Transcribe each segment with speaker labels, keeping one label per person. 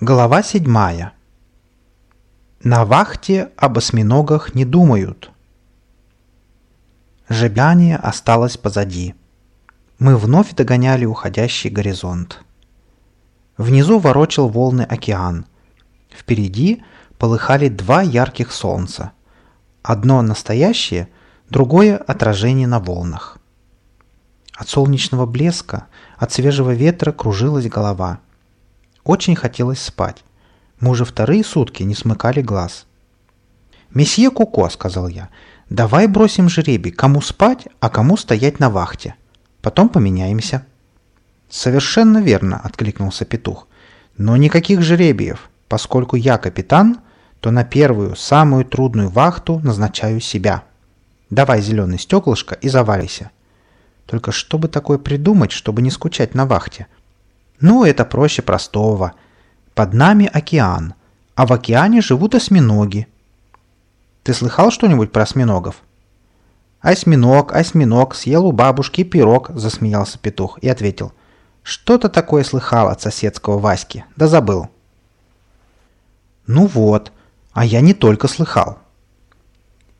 Speaker 1: Глава седьмая. На вахте об осьминогах не думают. Жебяние осталось позади. Мы вновь догоняли уходящий горизонт. Внизу ворочал волны океан. Впереди полыхали два ярких солнца. Одно настоящее, другое отражение на волнах. От солнечного блеска, от свежего ветра кружилась голова – очень хотелось спать. Мы уже вторые сутки не смыкали глаз. «Месье Куко», — сказал я, — «давай бросим жребий, кому спать, а кому стоять на вахте. Потом поменяемся». «Совершенно верно», — откликнулся петух. «Но никаких жребиев. Поскольку я капитан, то на первую, самую трудную вахту назначаю себя. Давай зеленое стеклышко и заваливайся. Только что бы такое придумать, чтобы не скучать на вахте?» Ну, это проще простого. Под нами океан, а в океане живут осьминоги. Ты слыхал что-нибудь про осьминогов? «Осьминог, осьминог, съел у бабушки пирог», – засмеялся петух и ответил. «Что-то такое слыхал от соседского Васьки, да забыл». «Ну вот, а я не только слыхал».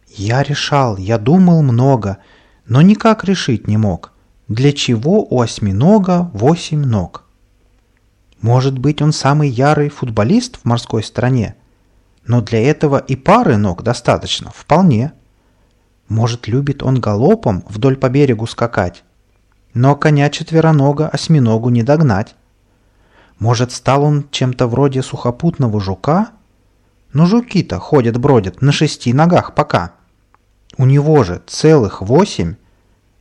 Speaker 1: Я решал, я думал много, но никак решить не мог. Для чего у осьминога восемь ног? Может быть, он самый ярый футболист в морской стране? Но для этого и пары ног достаточно, вполне. Может, любит он галопом вдоль по берегу скакать? Но коня четверонога осьминогу не догнать. Может, стал он чем-то вроде сухопутного жука? Но жуки-то ходят-бродят на шести ногах пока. У него же целых восемь.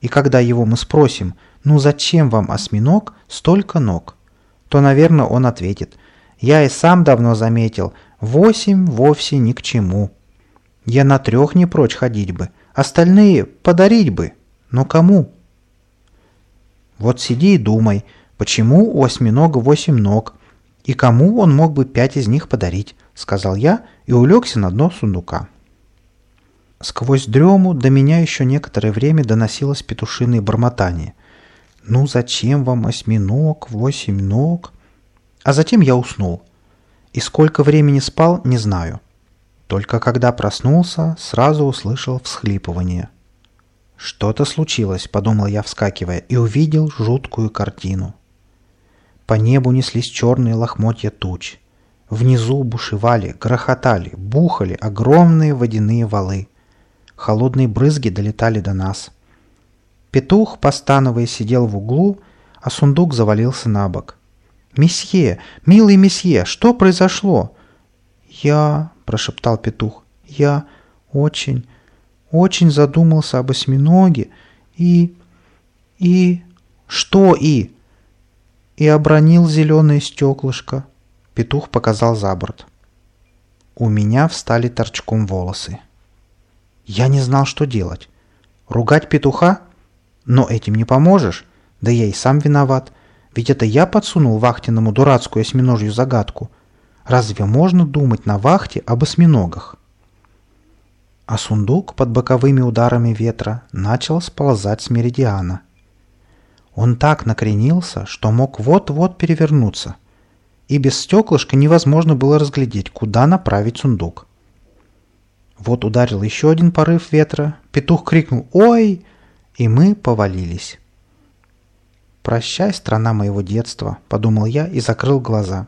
Speaker 1: И когда его мы спросим, ну зачем вам осьминог столько ног? То, наверное, он ответит. Я и сам давно заметил, восемь вовсе ни к чему. Я на трех не прочь ходить бы, остальные подарить бы, но кому? Вот сиди и думай, почему у осьминога восемь ног, и кому он мог бы пять из них подарить, сказал я и улегся на дно сундука. Сквозь дрему до меня еще некоторое время доносилось петушиное бормотание – «Ну зачем вам осьминог, восемь ног?» А затем я уснул. И сколько времени спал, не знаю. Только когда проснулся, сразу услышал всхлипывание. «Что-то случилось», — подумал я, вскакивая, и увидел жуткую картину. По небу неслись черные лохмотья туч. Внизу бушевали, грохотали, бухали огромные водяные валы. Холодные брызги долетали до нас — Петух, постановая, сидел в углу, а сундук завалился на бок. «Месье! Милый месье! Что произошло?» «Я...» – прошептал петух. «Я очень, очень задумался об осьминоге и... и... что и?» «И обронил зеленое стеклышко». Петух показал за борт. У меня встали торчком волосы. Я не знал, что делать. Ругать петуха? Но этим не поможешь. Да я и сам виноват. Ведь это я подсунул вахтенному дурацкую осьминожью загадку. Разве можно думать на вахте об осьминогах? А сундук под боковыми ударами ветра начал сползать с меридиана. Он так накренился, что мог вот-вот перевернуться. И без стеклышка невозможно было разглядеть, куда направить сундук. Вот ударил еще один порыв ветра. Петух крикнул «Ой!» И мы повалились. «Прощай, страна моего детства», — подумал я и закрыл глаза.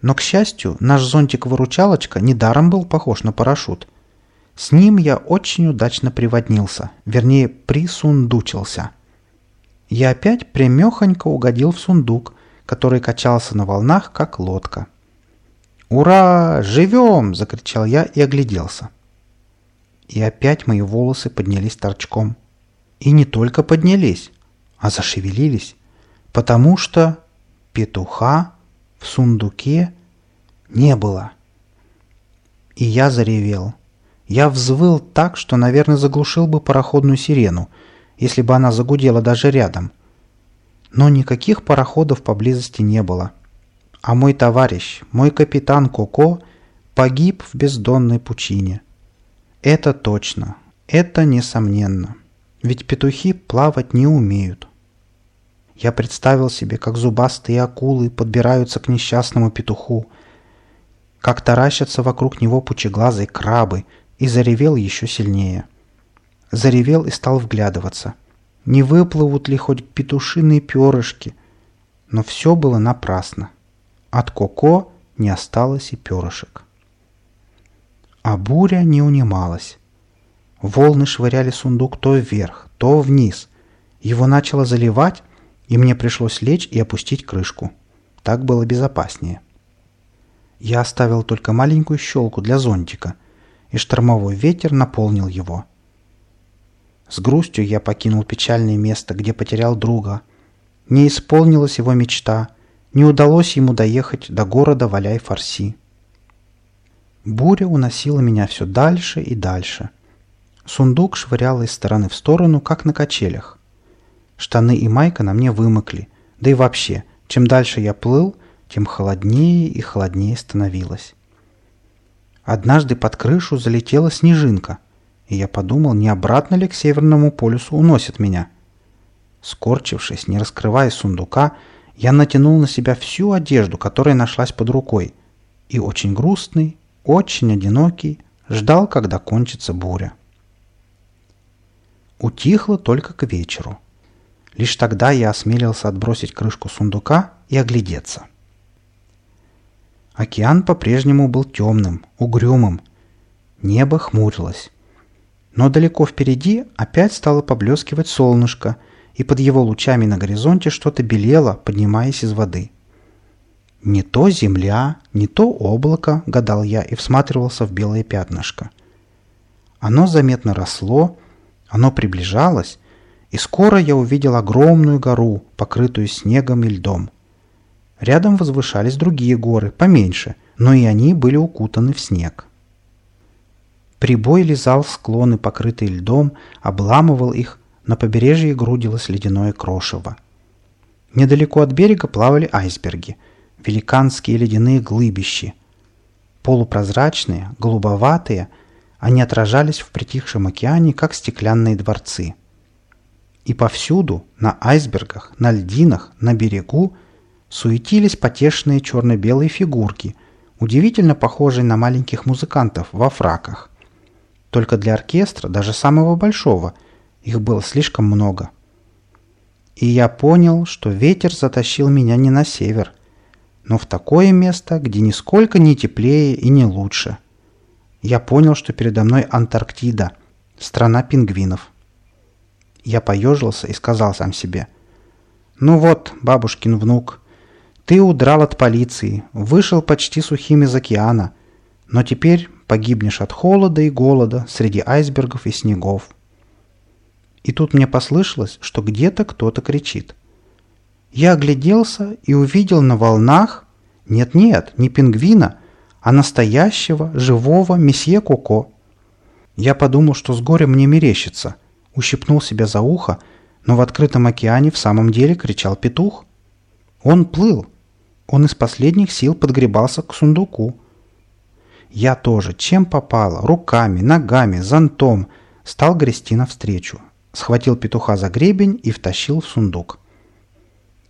Speaker 1: Но, к счастью, наш зонтик-выручалочка недаром был похож на парашют. С ним я очень удачно приводнился, вернее, присундучился. Я опять прямехонько угодил в сундук, который качался на волнах, как лодка. «Ура! Живем!» — закричал я и огляделся. И опять мои волосы поднялись торчком. И не только поднялись, а зашевелились, потому что петуха в сундуке не было. И я заревел. Я взвыл так, что, наверное, заглушил бы пароходную сирену, если бы она загудела даже рядом. Но никаких пароходов поблизости не было. А мой товарищ, мой капитан Коко, погиб в бездонной пучине. Это точно, это несомненно ведь петухи плавать не умеют. Я представил себе, как зубастые акулы подбираются к несчастному петуху, как таращатся вокруг него пучеглазые крабы, и заревел еще сильнее. Заревел и стал вглядываться. Не выплывут ли хоть петушиные перышки? Но все было напрасно. От Коко не осталось и перышек. А буря не унималась. Волны швыряли сундук то вверх, то вниз. Его начало заливать, и мне пришлось лечь и опустить крышку. Так было безопаснее. Я оставил только маленькую щелку для зонтика, и штормовой ветер наполнил его. С грустью я покинул печальное место, где потерял друга. Не исполнилась его мечта, не удалось ему доехать до города Валяй-Фарси. Буря уносила меня все дальше и дальше. Сундук швырял из стороны в сторону, как на качелях. Штаны и майка на мне вымокли. Да и вообще, чем дальше я плыл, тем холоднее и холоднее становилось. Однажды под крышу залетела снежинка, и я подумал, не обратно ли к Северному полюсу уносит меня. Скорчившись, не раскрывая сундука, я натянул на себя всю одежду, которая нашлась под рукой, и очень грустный, очень одинокий, ждал, когда кончится буря. Утихло только к вечеру. Лишь тогда я осмелился отбросить крышку сундука и оглядеться. Океан по-прежнему был темным, угрюмым. Небо хмурилось. Но далеко впереди опять стало поблескивать солнышко, и под его лучами на горизонте что-то белело, поднимаясь из воды. Не то земля, не то облако, гадал я и всматривался в белое пятнышко. Оно заметно росло, оно приближалось, и скоро я увидел огромную гору, покрытую снегом и льдом. Рядом возвышались другие горы, поменьше, но и они были укутаны в снег. Прибой лизал склоны, покрытые льдом, обламывал их, на побережье грудилось ледяное крошево. Недалеко от берега плавали айсберги – великанские ледяные глыбищи. Полупрозрачные, голубоватые, они отражались в притихшем океане, как стеклянные дворцы. И повсюду, на айсбергах, на льдинах, на берегу, суетились потешные черно-белые фигурки, удивительно похожие на маленьких музыкантов во фраках. Только для оркестра, даже самого большого, их было слишком много. И я понял, что ветер затащил меня не на север – но в такое место, где нисколько не теплее и не лучше. Я понял, что передо мной Антарктида, страна пингвинов. Я поежился и сказал сам себе. «Ну вот, бабушкин внук, ты удрал от полиции, вышел почти сухим из океана, но теперь погибнешь от холода и голода среди айсбергов и снегов». И тут мне послышалось, что где-то кто-то кричит – я огляделся и увидел на волнах, нет-нет, не пингвина, а настоящего, живого месье Коко. Я подумал, что с горя мне мерещится, ущипнул себя за ухо, но в открытом океане в самом деле кричал петух. Он плыл. Он из последних сил подгребался к сундуку. Я тоже, чем попало, руками, ногами, зонтом, стал грести навстречу. Схватил петуха за гребень и втащил в сундук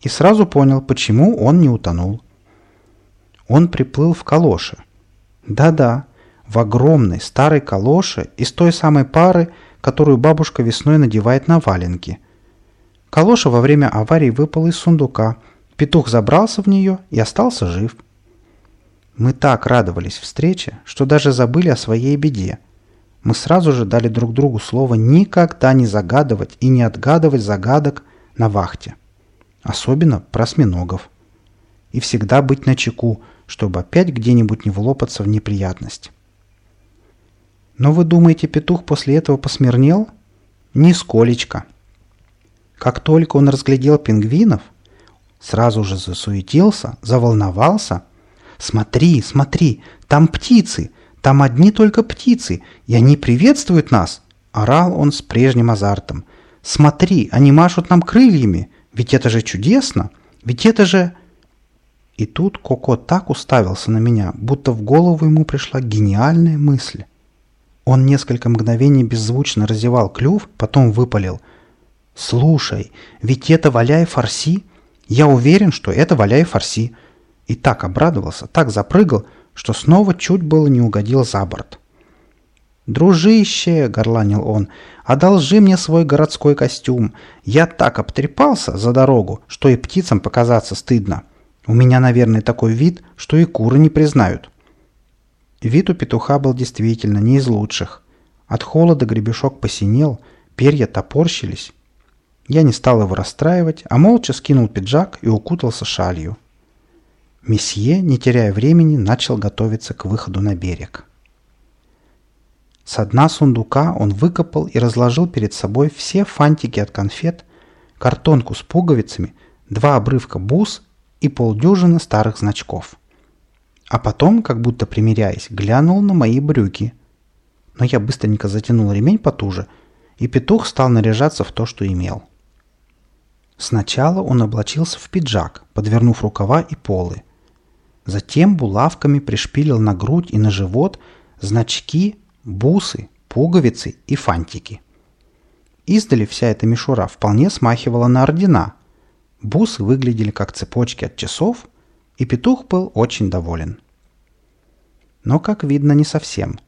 Speaker 1: и сразу понял, почему он не утонул. Он приплыл в калоше. Да-да, в огромной старой калоше из той самой пары, которую бабушка весной надевает на валенки. Калоша во время аварии выпала из сундука. Петух забрался в нее и остался жив. Мы так радовались встрече, что даже забыли о своей беде. Мы сразу же дали друг другу слово никогда не загадывать и не отгадывать загадок на вахте особенно про осьминогов. И всегда быть начеку, чтобы опять где-нибудь не влопаться в неприятность. Но вы думаете, петух после этого посмирнел? Нисколечко. Как только он разглядел пингвинов, сразу же засуетился, заволновался. «Смотри, смотри, там птицы, там одни только птицы, и они приветствуют нас!» Орал он с прежним азартом. «Смотри, они машут нам крыльями, ведь это же чудесно! Ведь это же...» И тут Коко так уставился на меня, будто в голову ему пришла гениальная мысль. Он несколько мгновений беззвучно разевал клюв, потом выпалил. «Слушай, ведь это валяй фарси? Я уверен, что это валяй фарси!» И так обрадовался, так запрыгал, что снова чуть было не угодил за борт. «Дружище!» — горланил он. «Одолжи мне свой городской костюм. Я так обтрепался за дорогу, что и птицам показаться стыдно. У меня, наверное, такой вид, что и куры не признают». Вид у петуха был действительно не из лучших. От холода гребешок посинел, перья топорщились. Я не стал его расстраивать, а молча скинул пиджак и укутался шалью. Месье, не теряя времени, начал готовиться к выходу на берег. С дна сундука он выкопал и разложил перед собой все фантики от конфет, картонку с пуговицами, два обрывка бус и полдюжины старых значков. А потом, как будто примиряясь, глянул на мои брюки. Но я быстренько затянул ремень потуже, и петух стал наряжаться в то, что имел. Сначала он облачился в пиджак, подвернув рукава и полы. Затем булавками пришпилил на грудь и на живот значки бусы, пуговицы и фантики. Издали вся эта мишура вполне смахивала на ордена. Бусы выглядели как цепочки от часов, и петух был очень доволен. Но, как видно, не совсем.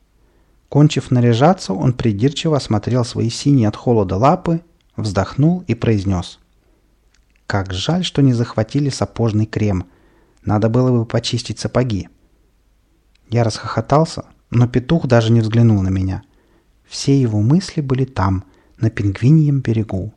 Speaker 1: Кончив наряжаться, он придирчиво осмотрел свои синие от холода лапы, вздохнул и произнес. «Как жаль, что не захватили сапожный крем. Надо было бы почистить сапоги». Я расхохотался, но петух даже не взглянул на меня. Все его мысли были там, на пингвиньем берегу.